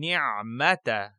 نعمة